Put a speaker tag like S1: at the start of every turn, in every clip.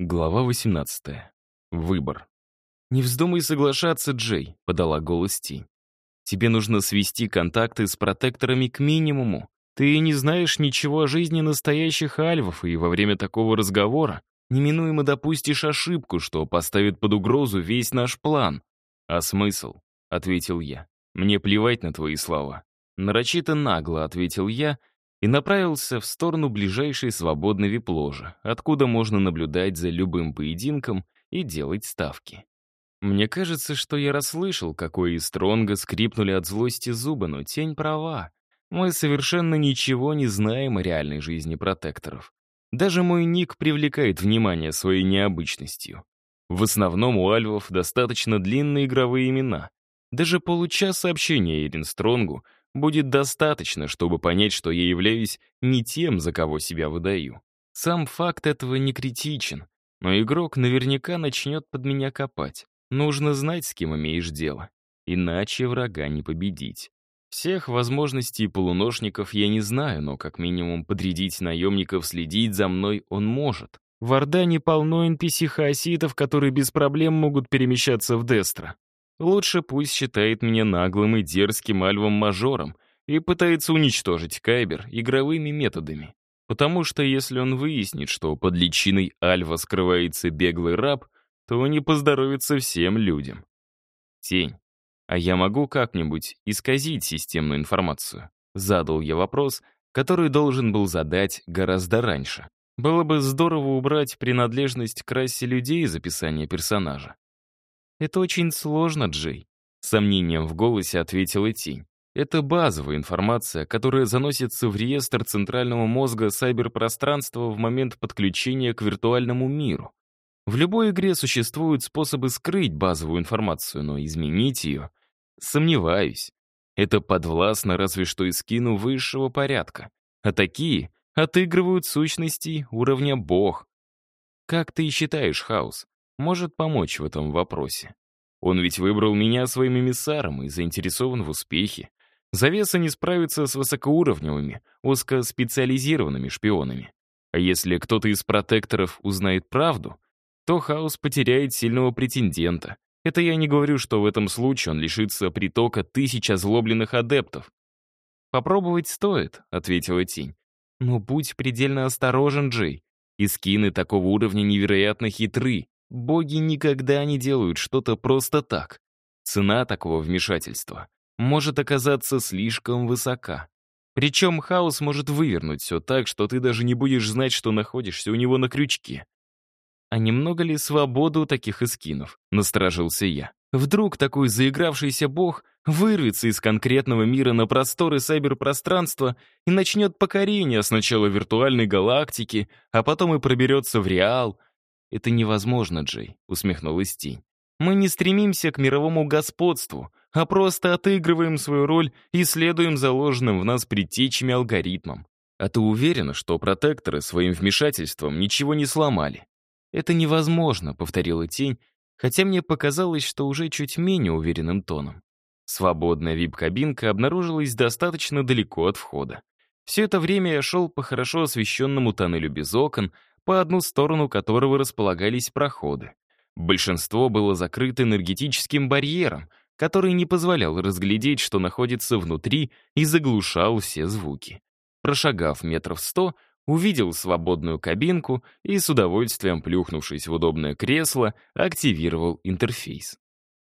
S1: Глава 18. Выбор. «Не вздумай соглашаться, Джей», — подала голос Тень. «Тебе нужно свести контакты с протекторами к минимуму. Ты не знаешь ничего о жизни настоящих альвов, и во время такого разговора неминуемо допустишь ошибку, что поставит под угрозу весь наш план». «А смысл?» — ответил я. «Мне плевать на твои слова». Нарочито нагло ответил я и направился в сторону ближайшей свободной вип-ложи, откуда можно наблюдать за любым поединком и делать ставки. Мне кажется, что я расслышал, какой из Стронга скрипнули от злости зубы, но тень права. Мы совершенно ничего не знаем о реальной жизни протекторов. Даже мой ник привлекает внимание своей необычностью. В основном у альвов достаточно длинные игровые имена. Даже получаса сообщения Эрин Стронгу — будет достаточно, чтобы понять, что я являюсь не тем, за кого себя выдаю. Сам факт этого не критичен, но игрок наверняка начнет под меня копать. Нужно знать, с кем имеешь дело. Иначе врага не победить. Всех возможностей полуношников я не знаю, но как минимум подрядить наемников следить за мной он может. В Ордане полно NPC-хаоситов, которые без проблем могут перемещаться в Дестро. Лучше пусть считает меня наглым и дерзким альвом-мажором и пытается уничтожить Кайбер игровыми методами. Потому что если он выяснит, что под личиной альва скрывается беглый раб, то не поздоровится всем людям. Тень. А я могу как-нибудь исказить системную информацию? Задал я вопрос, который должен был задать гораздо раньше. Было бы здорово убрать принадлежность к расе людей из описания персонажа. «Это очень сложно, Джей», — сомнением в голосе ответила тень. «Это базовая информация, которая заносится в реестр центрального мозга сайберпространства в момент подключения к виртуальному миру. В любой игре существуют способы скрыть базовую информацию, но изменить ее — сомневаюсь. Это подвластно разве что и скину высшего порядка. А такие отыгрывают сущности уровня бог. Как ты считаешь, Хаус, может помочь в этом вопросе. Он ведь выбрал меня своим эмиссаром и заинтересован в успехе. Завеса не справится с высокоуровневыми, узкоспециализированными шпионами. А если кто-то из протекторов узнает правду, то Хаос потеряет сильного претендента. Это я не говорю, что в этом случае он лишится притока тысяч озлобленных адептов. «Попробовать стоит», — ответила Тень. «Но будь предельно осторожен, Джей. И скины такого уровня невероятно хитры. Боги никогда не делают что-то просто так. Цена такого вмешательства может оказаться слишком высока. Причем хаос может вывернуть все так, что ты даже не будешь знать, что находишься у него на крючке. А немного ли свободы у таких эскинов? Насторожился я. Вдруг такой заигравшийся бог вырвется из конкретного мира на просторы сайберпространства и начнет покорение сначала виртуальной галактики, а потом и проберется в реал, «Это невозможно, Джей», — усмехнулась Тень. «Мы не стремимся к мировому господству, а просто отыгрываем свою роль и следуем заложенным в нас предтечами алгоритмам. А ты уверена, что протекторы своим вмешательством ничего не сломали?» «Это невозможно», — повторила Тень, хотя мне показалось, что уже чуть менее уверенным тоном. Свободная вип-кабинка обнаружилась достаточно далеко от входа. Все это время я шел по хорошо освещенному тоннелю без окон, по одну сторону которого располагались проходы. Большинство было закрыто энергетическим барьером, который не позволял разглядеть, что находится внутри, и заглушал все звуки. Прошагав метров сто, увидел свободную кабинку и, с удовольствием плюхнувшись в удобное кресло, активировал интерфейс.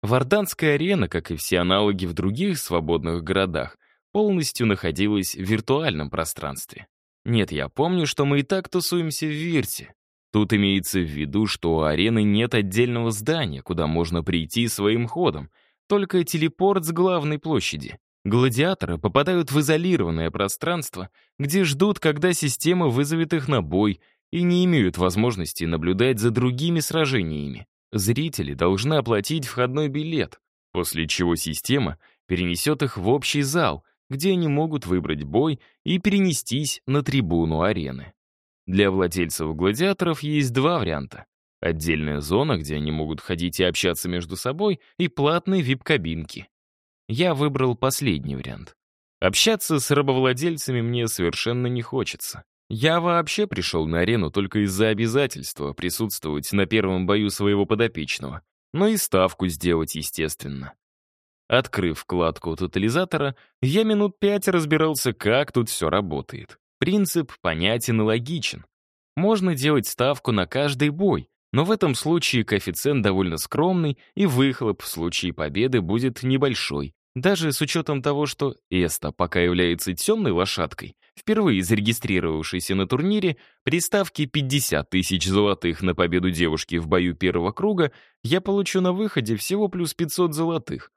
S1: Варданская арена, как и все аналоги в других свободных городах, полностью находилась в виртуальном пространстве. Нет, я помню, что мы и так тусуемся в Вирте. Тут имеется в виду, что у арены нет отдельного здания, куда можно прийти своим ходом, только телепорт с главной площади. Гладиаторы попадают в изолированное пространство, где ждут, когда система вызовет их на бой, и не имеют возможности наблюдать за другими сражениями. Зрители должны оплатить входной билет, после чего система перенесет их в общий зал, где они могут выбрать бой и перенестись на трибуну арены. Для владельцев гладиаторов есть два варианта. Отдельная зона, где они могут ходить и общаться между собой, и платные вип-кабинки. Я выбрал последний вариант. Общаться с рабовладельцами мне совершенно не хочется. Я вообще пришел на арену только из-за обязательства присутствовать на первом бою своего подопечного, но и ставку сделать, естественно. Открыв вкладку тотализатора, я минут пять разбирался, как тут все работает. Принцип понятен и логичен. Можно делать ставку на каждый бой, но в этом случае коэффициент довольно скромный, и выхлоп в случае победы будет небольшой. Даже с учетом того, что Эста пока является темной лошадкой, впервые зарегистрировавшейся на турнире, при ставке 50 тысяч золотых на победу девушки в бою первого круга, я получу на выходе всего плюс 500 золотых.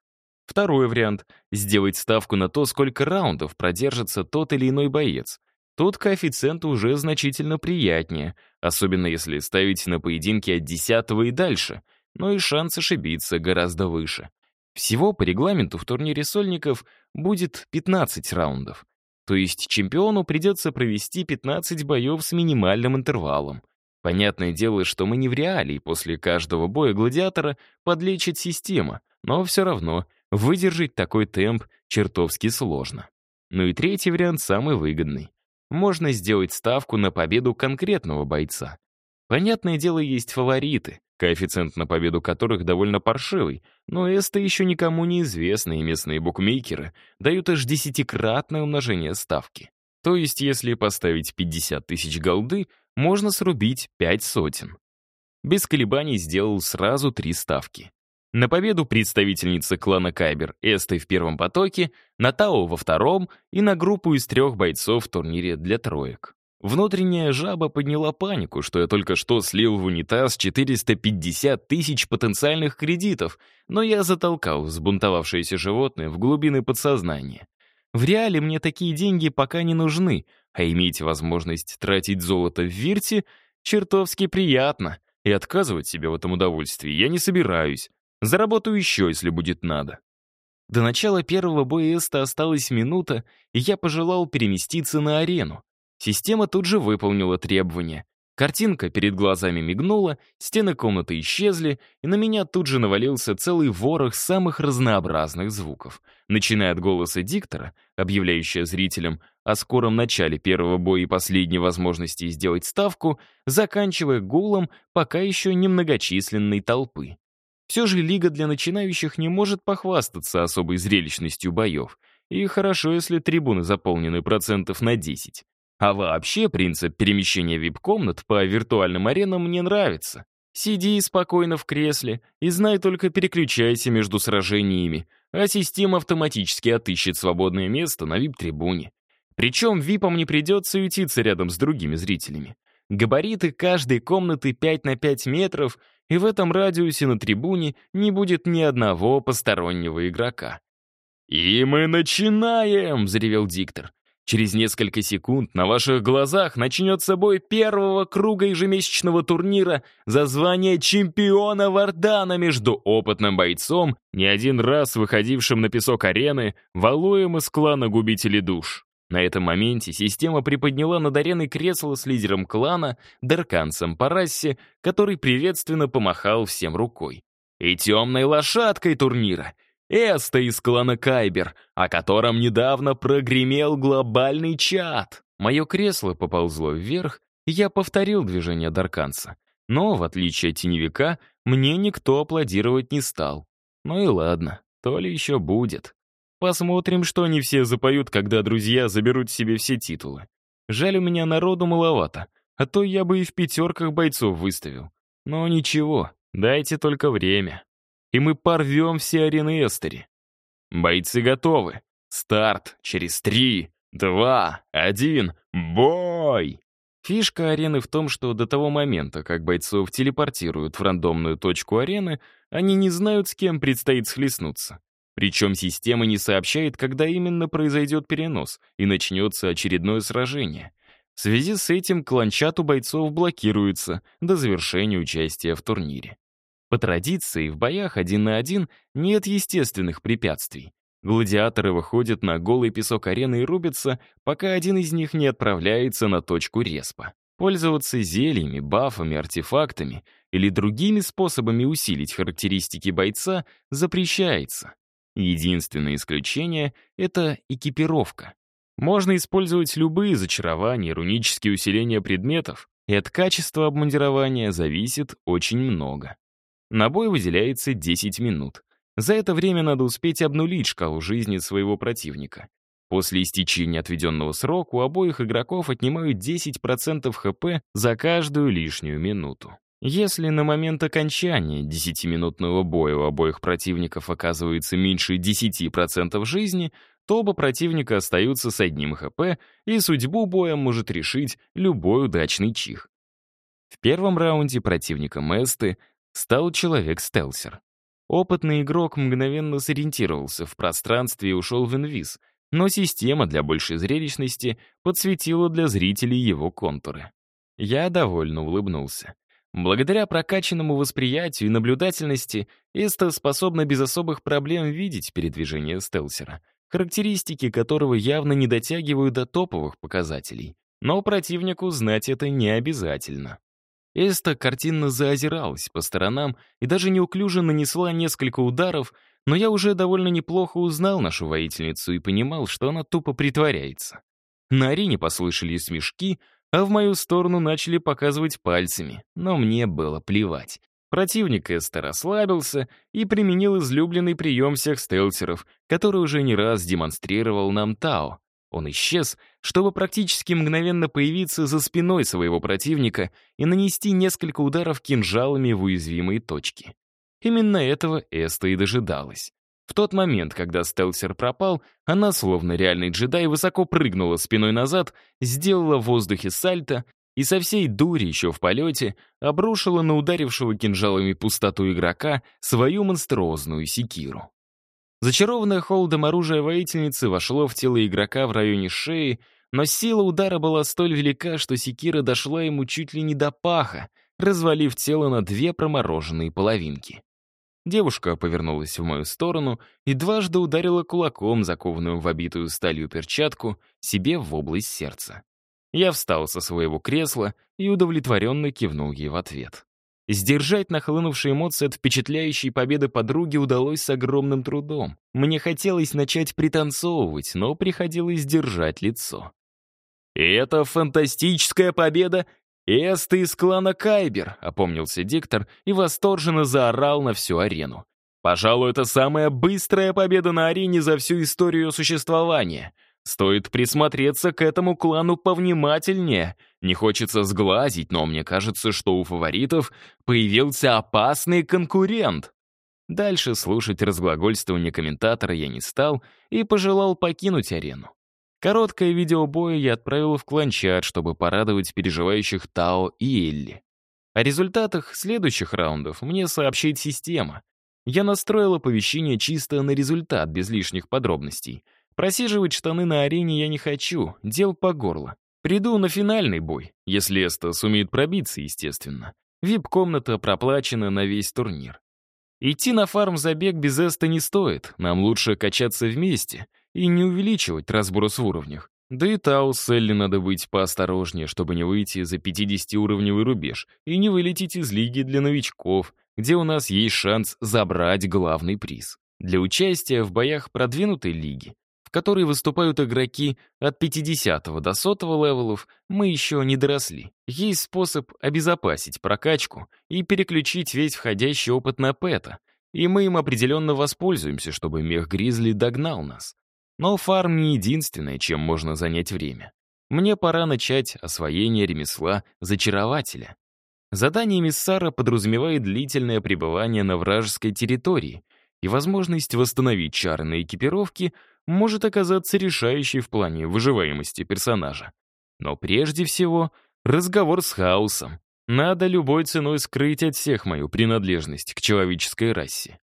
S1: Второй вариант — сделать ставку на то, сколько раундов продержится тот или иной боец. Тут коэффициент уже значительно приятнее, особенно если ставить на поединки от 10 и дальше, но и шанс ошибиться гораздо выше. Всего по регламенту в турнире сольников будет 15 раундов. То есть чемпиону придется провести 15 боев с минимальным интервалом. Понятное дело, что мы не в реалии после каждого боя гладиатора подлечит система, но все равно выдержать такой темп чертовски сложно. Ну и третий вариант самый выгодный. Можно сделать ставку на победу конкретного бойца. Понятное дело, есть фавориты, коэффициент на победу которых довольно паршивый, но это еще никому не известно, и местные букмекеры дают аж десятикратное умножение ставки. То есть, если поставить 50 тысяч голды, можно срубить 5 сотен. Без колебаний сделал сразу три ставки. На победу представительницы клана Кайбер Эсты в первом потоке, на Тао во втором и на группу из трех бойцов в турнире для троек. Внутренняя жаба подняла панику, что я только что слил в унитаз 450 тысяч потенциальных кредитов, но я затолкал взбунтовавшееся животное в глубины подсознания. В реале мне такие деньги пока не нужны, а иметь возможность тратить золото в Вирте чертовски приятно, и отказывать себе в этом удовольствии я не собираюсь. Заработаю еще, если будет надо. До начала первого боя Эста осталась минута, и я пожелал переместиться на арену. Система тут же выполнила требования. Картинка перед глазами мигнула, стены комнаты исчезли, и на меня тут же навалился целый ворох самых разнообразных звуков. Начиная от голоса диктора, объявляющего зрителям о скором начале первого боя и последней возможности сделать ставку, заканчивая гулом пока еще немногочисленной толпы. Все же лига для начинающих не может похвастаться особой зрелищностью боев, и хорошо, если трибуны заполнены процентов на 10. А вообще принцип перемещения вип-комнат по виртуальным аренам мне нравится. Сиди спокойно в кресле и знай только переключайся между сражениями, а система автоматически отыщет свободное место на вип-трибуне. Причем випам не придется ютиться рядом с другими зрителями. Габариты каждой комнаты 5 на 5 метров, и в этом радиусе на трибуне не будет ни одного постороннего игрока. «И мы начинаем!» — взревел диктор. Через несколько секунд на ваших глазах начнется бой первого круга ежемесячного турнира за звание чемпиона Вардана между опытным бойцом, не один раз выходившим на песок арены, Валуем из клана Губителей Душ. На этом моменте система приподняла над ареной кресло с лидером клана, Дарканцем по расе, который приветственно помахал всем рукой. И темной лошадкой турнира — Эста из клана Кайбер, о котором недавно прогремел глобальный чат. Мое кресло поползло вверх, и я повторил движение Дарканца. Но, в отличие от теневика, мне никто аплодировать не стал. Ну и ладно, то ли еще будет. Посмотрим, что они все запоют, когда друзья заберут себе все титулы. Жаль, у меня народу маловато, а то я бы и в пятерках бойцов выставил. Но ничего, дайте только время и мы порвем все арены Эстери. Бойцы готовы. Старт через три, два, один, бой! Фишка арены в том, что до того момента, как бойцов телепортируют в рандомную точку арены, они не знают, с кем предстоит схлестнуться. Причем система не сообщает, когда именно произойдет перенос и начнется очередное сражение. В связи с этим кланчат у бойцов блокируется до завершения участия в турнире. По традиции, в боях один на один нет естественных препятствий. Гладиаторы выходят на голый песок арены и рубятся, пока один из них не отправляется на точку респа. Пользоваться зельями, бафами, артефактами или другими способами усилить характеристики бойца запрещается. Единственное исключение — это экипировка. Можно использовать любые зачарования, рунические усиления предметов, и от качества обмундирования зависит очень много. На бой выделяется 10 минут. За это время надо успеть обнулить шкалу жизни своего противника. После истечения отведенного срока у обоих игроков отнимают 10% хп за каждую лишнюю минуту. Если на момент окончания 10-минутного боя у обоих противников оказывается меньше 10% жизни, то оба противника остаются с одним ХП, и судьбу боя может решить любой удачный чих. В первом раунде противником Эсты стал человек-стелсер. Опытный игрок мгновенно сориентировался в пространстве и ушел в инвиз, но система для большей зрелищности подсветила для зрителей его контуры. Я довольно улыбнулся. Благодаря прокачанному восприятию и наблюдательности, Эста способна без особых проблем видеть передвижение стелсера, характеристики которого явно не дотягивают до топовых показателей. Но противнику знать это не обязательно. Эста картинно заозиралась по сторонам и даже неуклюже нанесла несколько ударов, но я уже довольно неплохо узнал нашу воительницу и понимал, что она тупо притворяется. На арене послышались смешки, а в мою сторону начали показывать пальцами, но мне было плевать. Противник Эста расслабился и применил излюбленный прием всех стелсеров, который уже не раз демонстрировал нам Тао. Он исчез, чтобы практически мгновенно появиться за спиной своего противника и нанести несколько ударов кинжалами в уязвимые точки. Именно этого Эста и дожидалась. В тот момент, когда стелсер пропал, она, словно реальный джедай, высоко прыгнула спиной назад, сделала в воздухе сальто и со всей дури еще в полете обрушила на ударившего кинжалами пустоту игрока свою монструозную секиру. Зачарованное холодом оружие воительницы вошло в тело игрока в районе шеи, но сила удара была столь велика, что секира дошла ему чуть ли не до паха, развалив тело на две промороженные половинки. Девушка повернулась в мою сторону и дважды ударила кулаком, закованную в обитую сталью перчатку, себе в область сердца. Я встал со своего кресла и удовлетворенно кивнул ей в ответ. Сдержать нахлынувшие эмоции от впечатляющей победы подруги удалось с огромным трудом. Мне хотелось начать пританцовывать, но приходилось держать лицо. «И это фантастическая победа «Эста из клана Кайбер», — опомнился диктор и восторженно заорал на всю арену. «Пожалуй, это самая быстрая победа на арене за всю историю существования. Стоит присмотреться к этому клану повнимательнее. Не хочется сглазить, но мне кажется, что у фаворитов появился опасный конкурент». Дальше слушать разглагольствование комментатора я не стал и пожелал покинуть арену. Короткое видео боя я отправил в кланчат, чтобы порадовать переживающих Тао и Элли. О результатах следующих раундов мне сообщит система. Я настроил оповещение чисто на результат, без лишних подробностей. Просиживать штаны на арене я не хочу, дел по горло. Приду на финальный бой, если Эста сумеет пробиться, естественно. Вип-комната проплачена на весь турнир. Идти на фарм-забег без Эста не стоит, нам лучше качаться вместе — и не увеличивать разброс в уровнях. Да и Тау с Элли надо быть поосторожнее, чтобы не выйти за 50-уровневый рубеж и не вылететь из лиги для новичков, где у нас есть шанс забрать главный приз. Для участия в боях продвинутой лиги, в которой выступают игроки от 50 до 100 левелов, мы еще не доросли. Есть способ обезопасить прокачку и переключить весь входящий опыт на пэта, и мы им определенно воспользуемся, чтобы мех Гризли догнал нас. Но фарм не единственное, чем можно занять время. Мне пора начать освоение ремесла зачарователя. Задание миссара подразумевает длительное пребывание на вражеской территории, и возможность восстановить чары на экипировке может оказаться решающей в плане выживаемости персонажа. Но прежде всего, разговор с хаосом. Надо любой ценой скрыть от всех мою принадлежность к человеческой расе.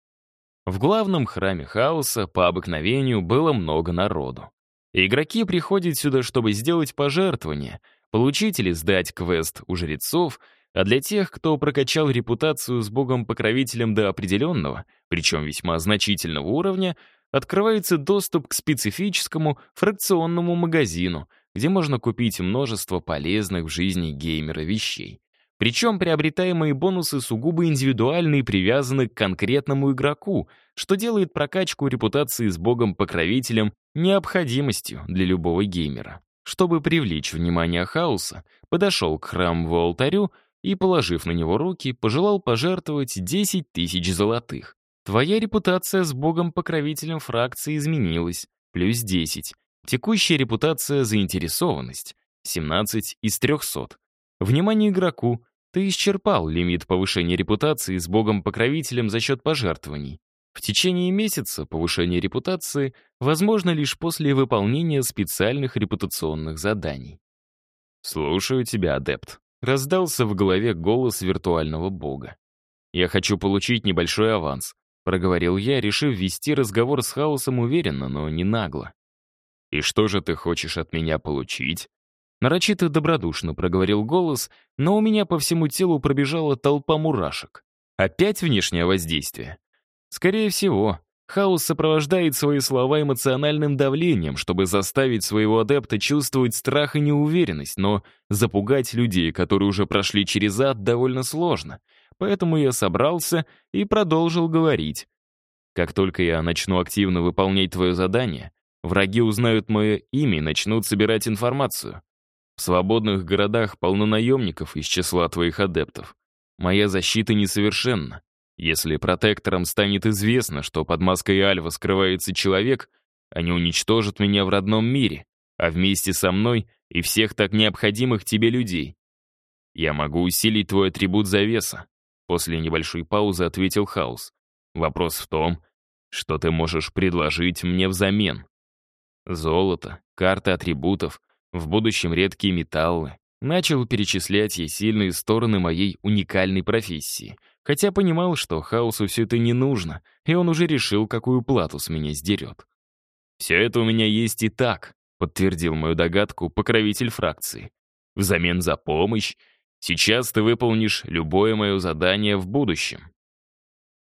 S1: В главном храме хаоса по обыкновению было много народу. Игроки приходят сюда, чтобы сделать пожертвование, получить или сдать квест у жрецов, а для тех, кто прокачал репутацию с богом-покровителем до определенного, причем весьма значительного уровня, открывается доступ к специфическому фракционному магазину, где можно купить множество полезных в жизни геймера вещей. Причем приобретаемые бонусы сугубо индивидуальны и привязаны к конкретному игроку, что делает прокачку репутации с богом-покровителем необходимостью для любого геймера. Чтобы привлечь внимание хаоса, подошел к храмовому алтарю и, положив на него руки, пожелал пожертвовать 10 тысяч золотых. Твоя репутация с богом-покровителем фракции изменилась, плюс 10. Текущая репутация — заинтересованность, 17 из 300. Внимание игроку, ты исчерпал лимит повышения репутации с богом-покровителем за счет пожертвований. В течение месяца повышение репутации возможно лишь после выполнения специальных репутационных заданий. «Слушаю тебя, адепт», — раздался в голове голос виртуального бога. «Я хочу получить небольшой аванс», — проговорил я, решив вести разговор с хаосом уверенно, но не нагло. «И что же ты хочешь от меня получить?» Нарочито добродушно проговорил голос, но у меня по всему телу пробежала толпа мурашек. Опять внешнее воздействие? Скорее всего, хаос сопровождает свои слова эмоциональным давлением, чтобы заставить своего адепта чувствовать страх и неуверенность, но запугать людей, которые уже прошли через ад, довольно сложно. Поэтому я собрался и продолжил говорить. Как только я начну активно выполнять твое задание, враги узнают мое имя и начнут собирать информацию. В свободных городах полно наемников из числа твоих адептов. Моя защита несовершенна. Если протекторам станет известно, что под маской Альва скрывается человек, они уничтожат меня в родном мире, а вместе со мной и всех так необходимых тебе людей. Я могу усилить твой атрибут завеса. После небольшой паузы ответил Хаус. Вопрос в том, что ты можешь предложить мне взамен. Золото, карты атрибутов, в будущем редкие металлы. Начал перечислять ей сильные стороны моей уникальной профессии, хотя понимал, что хаосу все это не нужно, и он уже решил, какую плату с меня сдерет. «Все это у меня есть и так», — подтвердил мою догадку покровитель фракции. «Взамен за помощь сейчас ты выполнишь любое мое задание в будущем».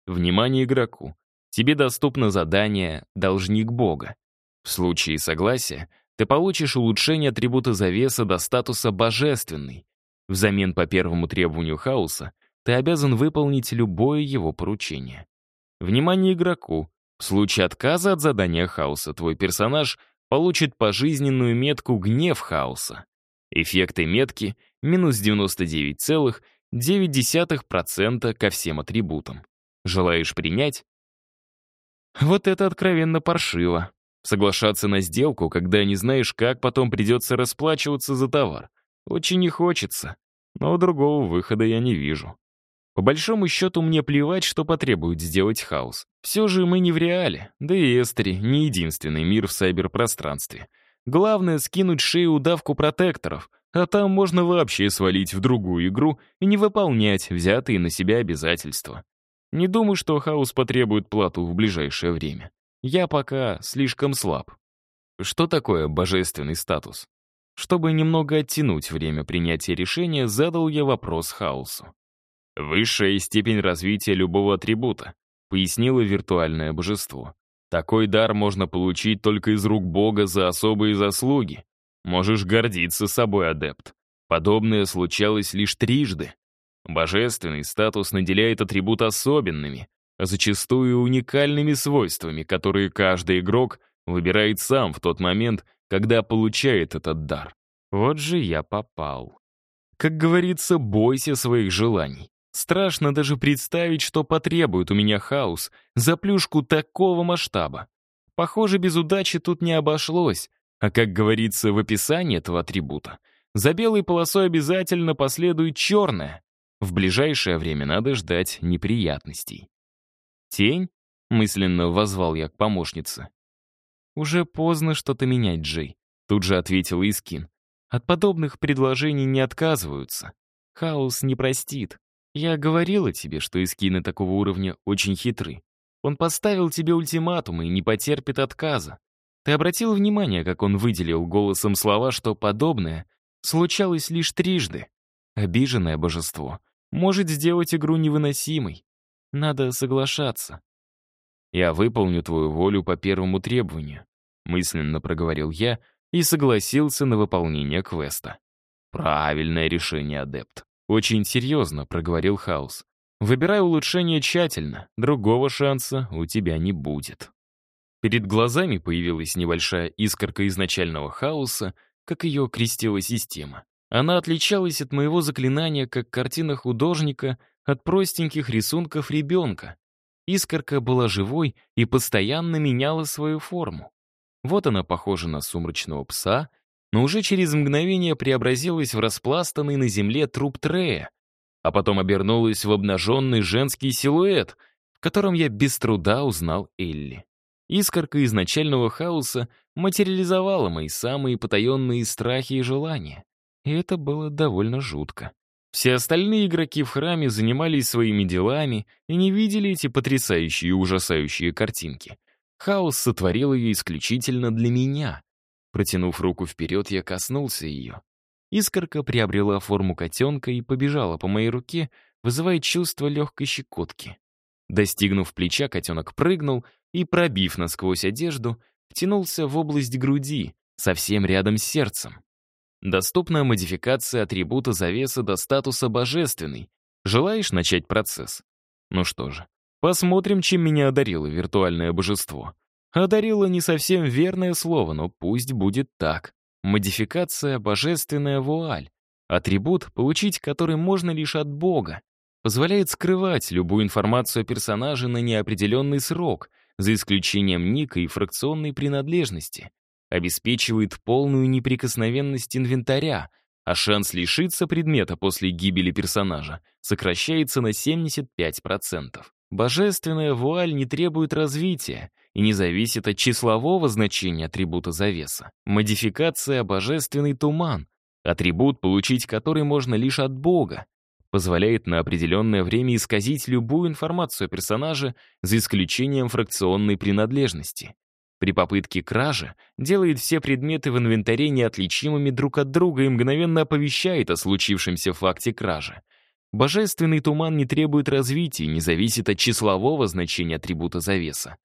S1: Внимание игроку. Тебе доступно задание «Должник Бога». В случае согласия ты получишь улучшение атрибута завеса до статуса «божественный». Взамен по первому требованию хаоса ты обязан выполнить любое его поручение. Внимание игроку. В случае отказа от задания хаоса твой персонаж получит пожизненную метку «Гнев хаоса». Эффекты метки — минус 99,9% ко всем атрибутам. Желаешь принять? Вот это откровенно паршиво. Соглашаться на сделку, когда не знаешь, как потом придется расплачиваться за товар. Очень не хочется, но другого выхода я не вижу. По большому счету, мне плевать, что потребует сделать хаос. Все же мы не в реале, да и Эстери не единственный мир в сайберпространстве. Главное — скинуть шею удавку протекторов, а там можно вообще свалить в другую игру и не выполнять взятые на себя обязательства. Не думаю, что хаос потребует плату в ближайшее время. Я пока слишком слаб. Что такое божественный статус? Чтобы немного оттянуть время принятия решения, задал я вопрос хаосу. «Высшая степень развития любого атрибута», пояснило виртуальное божество. «Такой дар можно получить только из рук Бога за особые заслуги. Можешь гордиться собой, адепт. Подобное случалось лишь трижды. Божественный статус наделяет атрибут особенными, зачастую уникальными свойствами, которые каждый игрок выбирает сам в тот момент, когда получает этот дар. Вот же я попал. Как говорится, бойся своих желаний. Страшно даже представить, что потребует у меня хаос за плюшку такого масштаба. Похоже, без удачи тут не обошлось, а как говорится в описании этого атрибута, за белой полосой обязательно последует черная. В ближайшее время надо ждать неприятностей. «Тень?» — мысленно возвал я к помощнице. «Уже поздно что-то менять, Джей», — тут же ответил Искин. «От подобных предложений не отказываются. Хаос не простит. Я говорила тебе, что Искины такого уровня очень хитры. Он поставил тебе ультиматум и не потерпит отказа. Ты обратил внимание, как он выделил голосом слова, что подобное случалось лишь трижды. Обиженное божество может сделать игру невыносимой. Надо соглашаться. «Я выполню твою волю по первому требованию», — мысленно проговорил я и согласился на выполнение квеста. «Правильное решение, адепт», Очень серьезно проговорил Хаус. Выбирай улучшение тщательно, другого шанса у тебя не будет. Перед глазами появилась небольшая искорка изначального хаоса, как ее крестила система. Она отличалась от моего заклинания, как картина художника, от простеньких рисунков ребенка. Искорка была живой и постоянно меняла свою форму. Вот она похожа на сумрачного пса, но уже через мгновение преобразилась в распластанный на земле труп Трея, а потом обернулась в обнаженный женский силуэт, в котором я без труда узнал Элли. Искорка изначального хаоса материализовала мои самые потаенные страхи и желания. И это было довольно жутко. Все остальные игроки в храме занимались своими делами и не видели эти потрясающие и ужасающие картинки. Хаос сотворил ее исключительно для меня. Протянув руку вперед, я коснулся ее. Искорка приобрела форму котенка и побежала по моей руке, вызывая чувство легкой щекотки. Достигнув плеча, котенок прыгнул и, пробив насквозь одежду, втянулся в область груди, совсем рядом с сердцем. Доступна модификация атрибута завеса до статуса «божественный». Желаешь начать процесс? Ну что же, посмотрим, чем меня одарило виртуальное божество. Одарило не совсем верное слово, но пусть будет так. Модификация «божественная вуаль». Атрибут, получить который можно лишь от Бога. Позволяет скрывать любую информацию о персонаже на неопределенный срок, за исключением ника и фракционной принадлежности. Обеспечивает полную неприкосновенность инвентаря, а шанс лишиться предмета после гибели персонажа сокращается на 75%. Божественная вуаль не требует развития и не зависит от числового значения атрибута завеса. Модификация «Божественный туман» — атрибут, получить который можно лишь от Бога, позволяет на определенное время исказить любую информацию о персонаже за исключением фракционной принадлежности. При попытке кражи делает все предметы в инвентаре неотличимыми друг от друга и мгновенно оповещает о случившемся факте кражи. Божественный туман не требует развития и не зависит от числового значения атрибута завеса.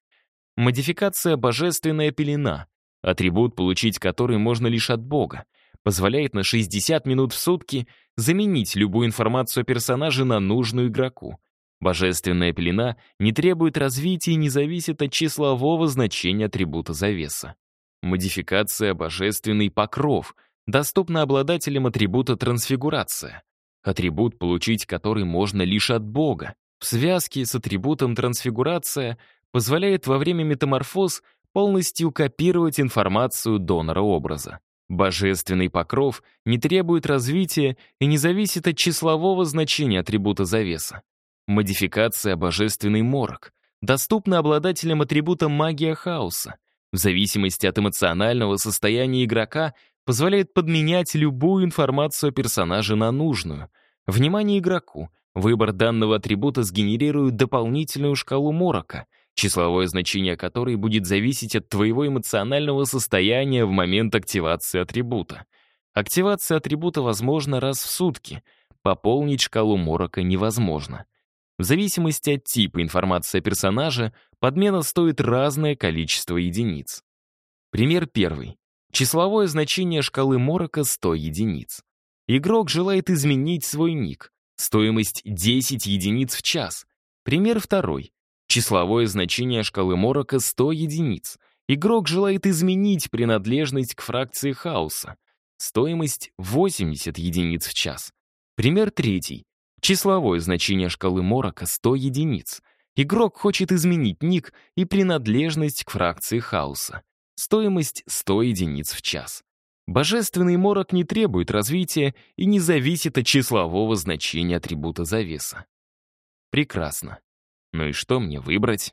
S1: Модификация «Божественная пелена» — атрибут, получить который можно лишь от Бога, позволяет на 60 минут в сутки заменить любую информацию о персонаже на нужную игроку. Божественная пелена не требует развития и не зависит от числового значения атрибута завеса. Модификация «Божественный покров» доступна обладателям атрибута «Трансфигурация» атрибут, получить который можно лишь от Бога. В связке с атрибутом трансфигурация позволяет во время метаморфоз полностью копировать информацию донора образа. Божественный покров не требует развития и не зависит от числового значения атрибута завеса. Модификация «Божественный морок» доступна обладателям атрибута магия хаоса. В зависимости от эмоционального состояния игрока позволяет подменять любую информацию о персонаже на нужную. Внимание игроку. Выбор данного атрибута сгенерирует дополнительную шкалу морока, числовое значение которой будет зависеть от твоего эмоционального состояния в момент активации атрибута. Активация атрибута возможна раз в сутки. Пополнить шкалу морока невозможно. В зависимости от типа информации о персонаже, подмена стоит разное количество единиц. Пример первый. Числовое значение шкалы Морока — 100 единиц. Игрок желает изменить свой ник. Стоимость 10 единиц в час. Пример второй. Числовое значение шкалы Морока — 100 единиц. Игрок желает изменить принадлежность к фракции хаоса. Стоимость 80 единиц в час. Пример третий. Числовое значение шкалы Морока — 100 единиц. Игрок хочет изменить ник и принадлежность к фракции хаоса. Стоимость 100 единиц в час. Божественный морок не требует развития и не зависит от числового значения атрибута завеса. Прекрасно. Ну и что мне выбрать?